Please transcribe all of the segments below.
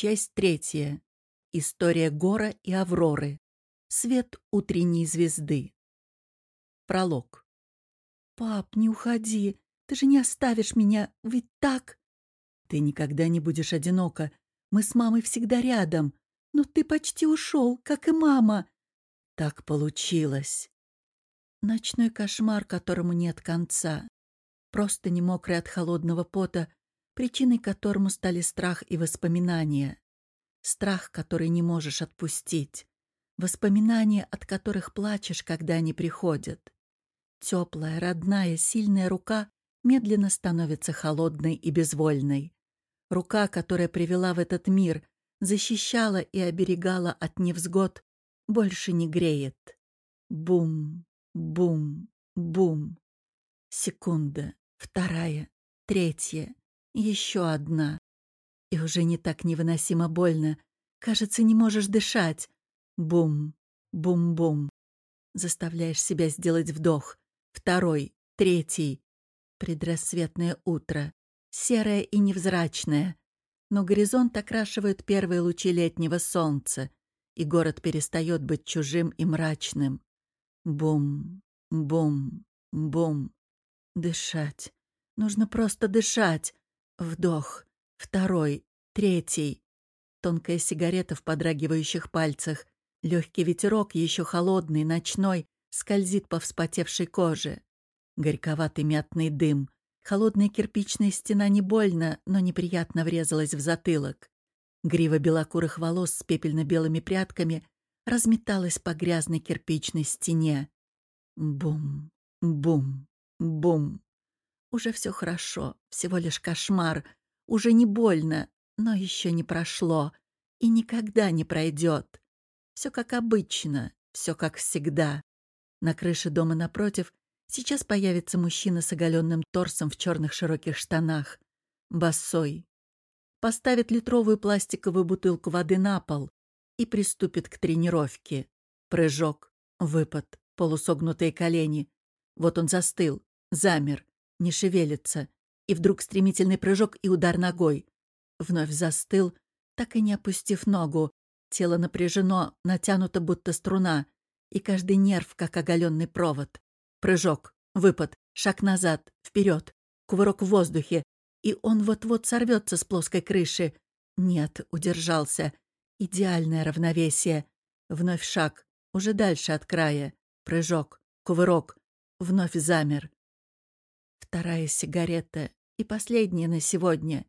Часть третья. История Гора и Авроры. Свет утренней звезды. Пролог. «Пап, не уходи. Ты же не оставишь меня. Ведь так...» «Ты никогда не будешь одинока. Мы с мамой всегда рядом. Но ты почти ушел, как и мама». «Так получилось». Ночной кошмар, которому нет конца. Просто не мокрый от холодного пота, причиной которому стали страх и воспоминания. Страх, который не можешь отпустить. Воспоминания, от которых плачешь, когда они приходят. Теплая, родная, сильная рука медленно становится холодной и безвольной. Рука, которая привела в этот мир, защищала и оберегала от невзгод, больше не греет. Бум, бум, бум. Секунда, вторая, третья. Еще одна. И уже не так невыносимо больно. Кажется, не можешь дышать. Бум, бум-бум. Заставляешь себя сделать вдох. Второй, третий. Предрассветное утро. Серое и невзрачное. Но горизонт окрашивает первые лучи летнего солнца, и город перестает быть чужим и мрачным. Бум, бум, бум. Дышать. Нужно просто дышать. Вдох. Второй. Третий. Тонкая сигарета в подрагивающих пальцах. Легкий ветерок, еще холодный, ночной, скользит по вспотевшей коже. Горьковатый мятный дым. Холодная кирпичная стена не больно, но неприятно врезалась в затылок. Грива белокурых волос с пепельно-белыми прядками разметалась по грязной кирпичной стене. Бум, бум, бум. Уже все хорошо, всего лишь кошмар. Уже не больно, но еще не прошло. И никогда не пройдет. Все как обычно, все как всегда. На крыше дома напротив сейчас появится мужчина с оголенным торсом в черных широких штанах. Босой. Поставит литровую пластиковую бутылку воды на пол и приступит к тренировке. Прыжок, выпад, полусогнутые колени. Вот он застыл, замер, не шевелится. И вдруг стремительный прыжок и удар ногой. Вновь застыл, так и не опустив ногу. Тело напряжено, натянуто, будто струна. И каждый нерв, как оголенный провод. Прыжок, выпад, шаг назад, вперед, кувырок в воздухе. И он вот-вот сорвется с плоской крыши. Нет, удержался. Идеальное равновесие. Вновь шаг, уже дальше от края. Прыжок, кувырок. Вновь замер. Вторая сигарета и последняя на сегодня.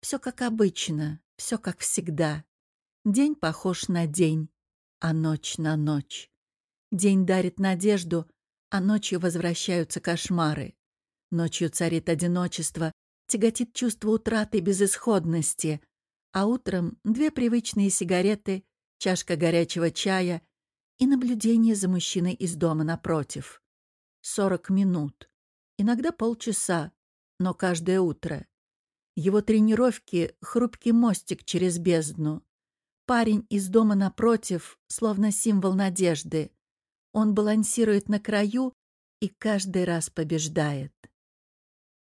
Все как обычно, все как всегда. День похож на день, а ночь на ночь. День дарит надежду, а ночью возвращаются кошмары. Ночью царит одиночество, тяготит чувство утраты и безысходности, а утром две привычные сигареты, чашка горячего чая и наблюдение за мужчиной из дома напротив. Сорок минут иногда полчаса, но каждое утро. Его тренировки — хрупкий мостик через бездну. Парень из дома напротив, словно символ надежды. Он балансирует на краю и каждый раз побеждает.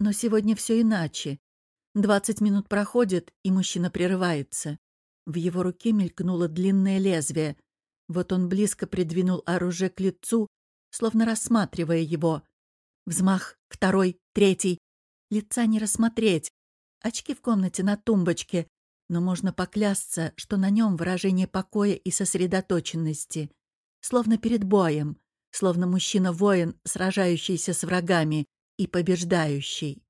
Но сегодня все иначе. Двадцать минут проходит, и мужчина прерывается. В его руке мелькнуло длинное лезвие. Вот он близко придвинул оружие к лицу, словно рассматривая его. Взмах, второй, третий. Лица не рассмотреть. Очки в комнате на тумбочке, но можно поклясться, что на нем выражение покоя и сосредоточенности. Словно перед боем, словно мужчина-воин, сражающийся с врагами и побеждающий.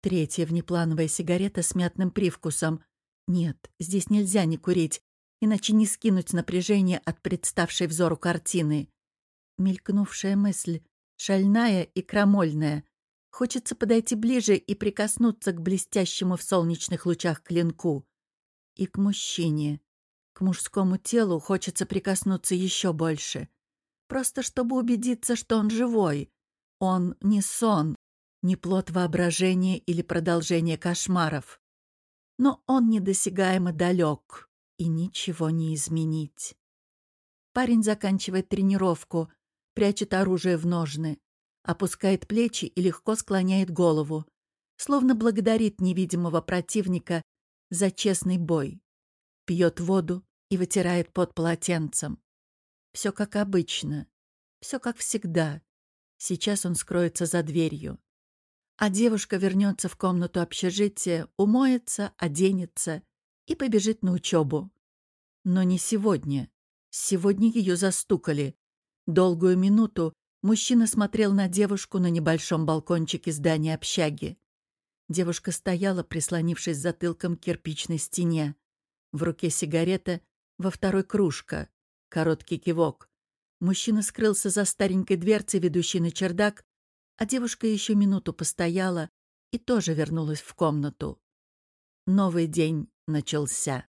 Третья внеплановая сигарета с мятным привкусом. Нет, здесь нельзя не курить, иначе не скинуть напряжение от представшей взору картины. Мелькнувшая мысль шальная и крамольная. Хочется подойти ближе и прикоснуться к блестящему в солнечных лучах клинку. И к мужчине. К мужскому телу хочется прикоснуться еще больше. Просто чтобы убедиться, что он живой. Он не сон, не плод воображения или продолжение кошмаров. Но он недосягаемо далек, и ничего не изменить. Парень заканчивает тренировку, прячет оружие в ножны, опускает плечи и легко склоняет голову, словно благодарит невидимого противника за честный бой, пьет воду и вытирает под полотенцем. Все как обычно, все как всегда. Сейчас он скроется за дверью. А девушка вернется в комнату общежития, умоется, оденется и побежит на учебу. Но не сегодня. Сегодня ее застукали. Долгую минуту мужчина смотрел на девушку на небольшом балкончике здания общаги. Девушка стояла, прислонившись затылком к кирпичной стене. В руке сигарета, во второй кружка. Короткий кивок. Мужчина скрылся за старенькой дверцей, ведущей на чердак, а девушка еще минуту постояла и тоже вернулась в комнату. Новый день начался.